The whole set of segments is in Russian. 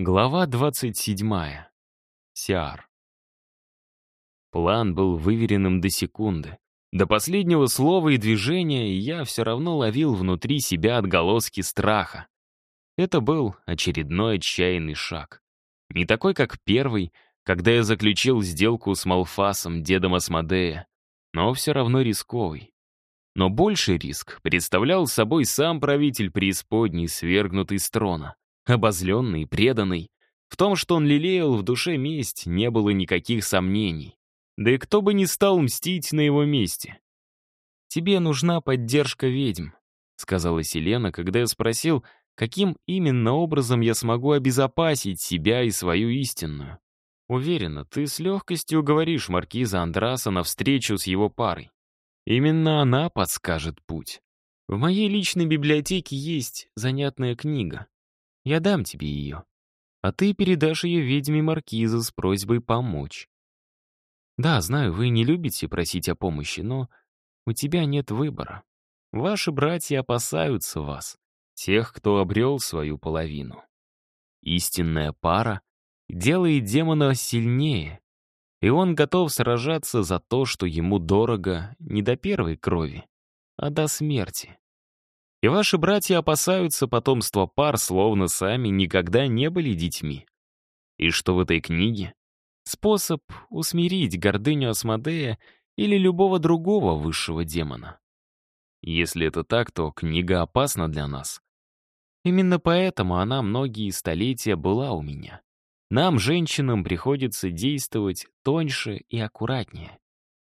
Глава 27. Сиар. План был выверенным до секунды. До последнего слова и движения я все равно ловил внутри себя отголоски страха. Это был очередной отчаянный шаг. Не такой, как первый, когда я заключил сделку с Малфасом, дедом Асмодея, но все равно рисковый. Но больший риск представлял собой сам правитель преисподней, свергнутый с трона обозленный, преданный. В том, что он лелеял в душе месть, не было никаких сомнений. Да и кто бы не стал мстить на его месте. «Тебе нужна поддержка ведьм», — сказала Селена, когда я спросил, каким именно образом я смогу обезопасить себя и свою истинную. Уверена, ты с легкостью уговоришь маркиза Андраса на встречу с его парой. Именно она подскажет путь. В моей личной библиотеке есть занятная книга. Я дам тебе ее. А ты передашь ее ведьме Маркиза с просьбой помочь. Да, знаю, вы не любите просить о помощи, но у тебя нет выбора. Ваши братья опасаются вас, тех, кто обрел свою половину. Истинная пара делает демона сильнее, и он готов сражаться за то, что ему дорого не до первой крови, а до смерти. И ваши братья опасаются потомства пар, словно сами никогда не были детьми. И что в этой книге? Способ усмирить гордыню Асмодея или любого другого высшего демона. Если это так, то книга опасна для нас. Именно поэтому она многие столетия была у меня. Нам, женщинам, приходится действовать тоньше и аккуратнее.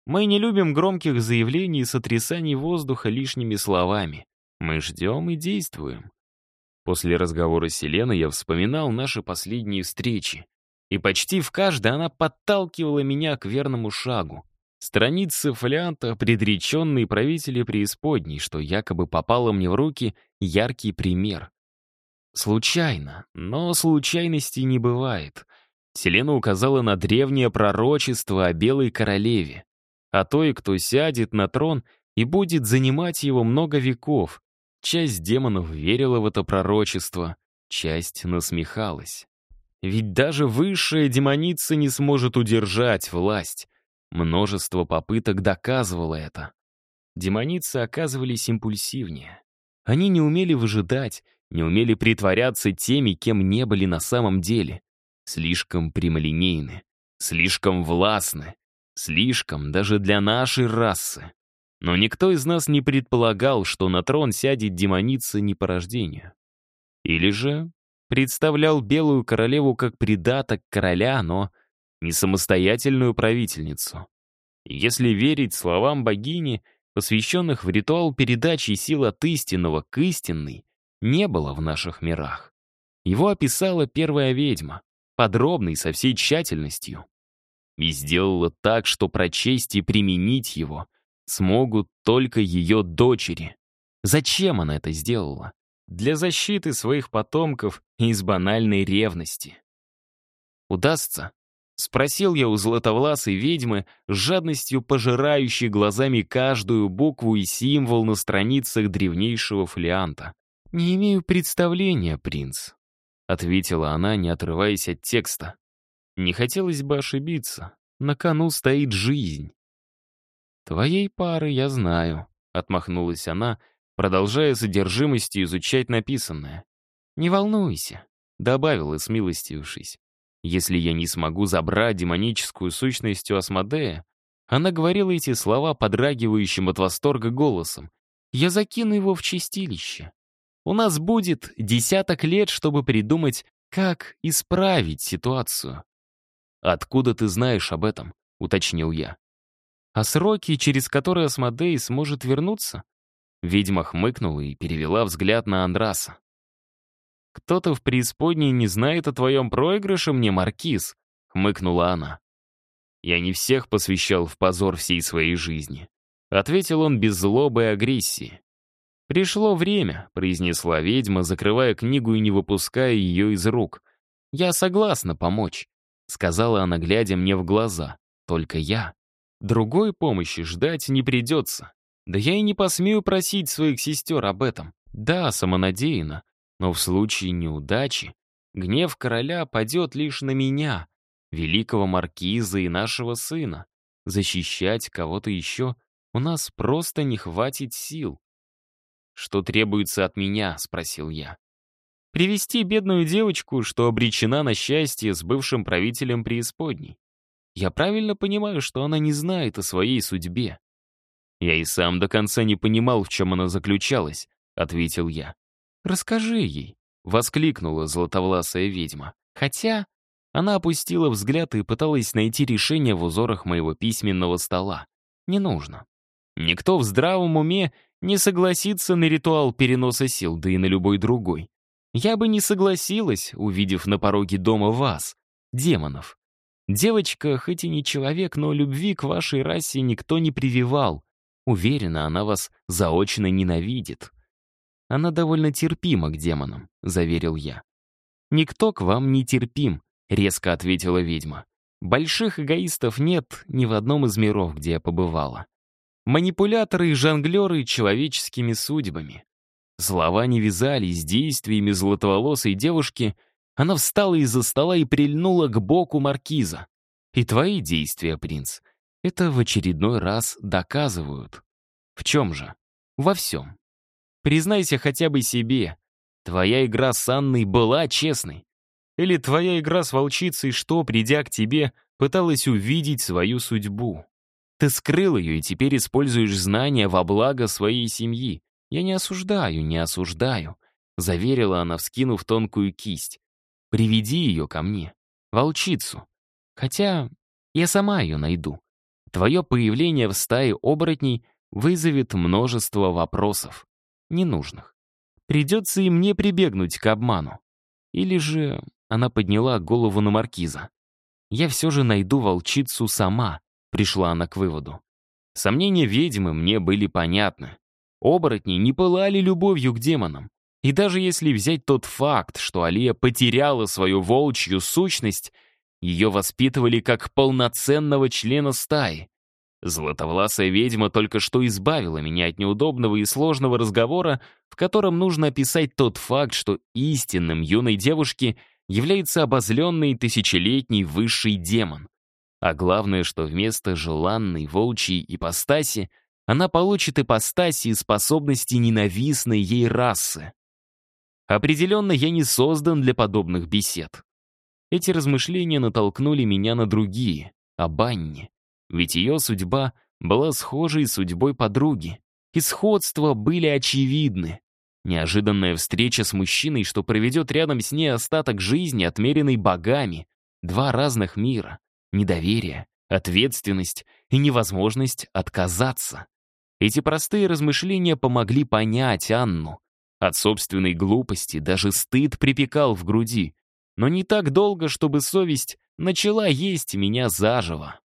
Мы не любим громких заявлений и сотрясаний воздуха лишними словами. Мы ждем и действуем. После разговора с Селеной я вспоминал наши последние встречи. И почти в каждой она подталкивала меня к верному шагу. Страницы фолианта предреченные правители преисподней, что якобы попало мне в руки яркий пример. Случайно, но случайностей не бывает. Селена указала на древнее пророчество о Белой Королеве, о той, кто сядет на трон и будет занимать его много веков, Часть демонов верила в это пророчество, часть насмехалась. Ведь даже высшая демоница не сможет удержать власть. Множество попыток доказывало это. Демоницы оказывались импульсивнее. Они не умели выжидать, не умели притворяться теми, кем не были на самом деле. Слишком прямолинейны, слишком властны, слишком даже для нашей расы. Но никто из нас не предполагал, что на трон сядет демоница не по рождению. Или же представлял Белую Королеву как придаток короля, но не самостоятельную правительницу. если верить словам богини, посвященных в ритуал передачи сил от истинного к истинной, не было в наших мирах. Его описала первая ведьма, подробно и со всей тщательностью. И сделала так, что прочесть и применить его — смогут только ее дочери. Зачем она это сделала? Для защиты своих потомков из банальной ревности. «Удастся?» — спросил я у златовласой ведьмы, с жадностью пожирающей глазами каждую букву и символ на страницах древнейшего флианта. «Не имею представления, принц», — ответила она, не отрываясь от текста. «Не хотелось бы ошибиться. На кону стоит жизнь. «Твоей пары я знаю», — отмахнулась она, продолжая содержимостью изучать написанное. «Не волнуйся», — добавила, смилостившись. «Если я не смогу забрать демоническую сущность у Асмодея», она говорила эти слова подрагивающим от восторга голосом. «Я закину его в чистилище. У нас будет десяток лет, чтобы придумать, как исправить ситуацию». «Откуда ты знаешь об этом?» — уточнил я. А сроки, через которые Асмодей сможет вернуться? Ведьма хмыкнула и перевела взгляд на Андраса. «Кто-то в преисподней не знает о твоем проигрыше мне, Маркиз», — хмыкнула она. «Я не всех посвящал в позор всей своей жизни», — ответил он без злобы и агрессии. «Пришло время», — произнесла ведьма, закрывая книгу и не выпуская ее из рук. «Я согласна помочь», — сказала она, глядя мне в глаза. «Только я Другой помощи ждать не придется. Да я и не посмею просить своих сестер об этом. Да, самонадеянно, но в случае неудачи гнев короля падет лишь на меня, великого маркиза и нашего сына. Защищать кого-то еще у нас просто не хватит сил. «Что требуется от меня?» — спросил я. «Привести бедную девочку, что обречена на счастье с бывшим правителем преисподней. Я правильно понимаю, что она не знает о своей судьбе?» «Я и сам до конца не понимал, в чем она заключалась», — ответил я. «Расскажи ей», — воскликнула золотовласая ведьма. Хотя она опустила взгляд и пыталась найти решение в узорах моего письменного стола. Не нужно. Никто в здравом уме не согласится на ритуал переноса сил, да и на любой другой. Я бы не согласилась, увидев на пороге дома вас, демонов. Девочка, хоть и не человек, но любви к вашей расе никто не прививал. Уверена, она вас заочно ненавидит. Она довольно терпима к демонам, заверил я. Никто к вам не терпим, — резко ответила ведьма. «Больших эгоистов нет ни в одном из миров, где я побывала. Манипуляторы и жонглеры человеческими судьбами. Слова не вязались с действиями золотоволосой девушки. Она встала из-за стола и прильнула к боку маркиза. И твои действия, принц, это в очередной раз доказывают. В чем же? Во всем. Признайся хотя бы себе. Твоя игра с Анной была честной. Или твоя игра с волчицей, что, придя к тебе, пыталась увидеть свою судьбу? Ты скрыл ее и теперь используешь знания во благо своей семьи. Я не осуждаю, не осуждаю», — заверила она, вскинув тонкую кисть. «Приведи ее ко мне, волчицу. Хотя я сама ее найду. Твое появление в стае оборотней вызовет множество вопросов, ненужных. Придется и мне прибегнуть к обману. Или же она подняла голову на маркиза. «Я все же найду волчицу сама», — пришла она к выводу. Сомнения ведьмы мне были понятны. Оборотни не пылали любовью к демонам. И даже если взять тот факт, что Алия потеряла свою волчью сущность, ее воспитывали как полноценного члена стаи. Златовласая ведьма только что избавила меня от неудобного и сложного разговора, в котором нужно описать тот факт, что истинным юной девушке является обозленный тысячелетний высший демон. А главное, что вместо желанной волчьей ипостаси она получит ипостаси и способности ненавистной ей расы. Определенно, я не создан для подобных бесед. Эти размышления натолкнули меня на другие, о Банне. Ведь ее судьба была схожей с судьбой подруги. И сходства были очевидны. Неожиданная встреча с мужчиной, что проведет рядом с ней остаток жизни, отмеренный богами. Два разных мира. Недоверие, ответственность и невозможность отказаться. Эти простые размышления помогли понять Анну. От собственной глупости даже стыд припекал в груди. Но не так долго, чтобы совесть начала есть меня заживо.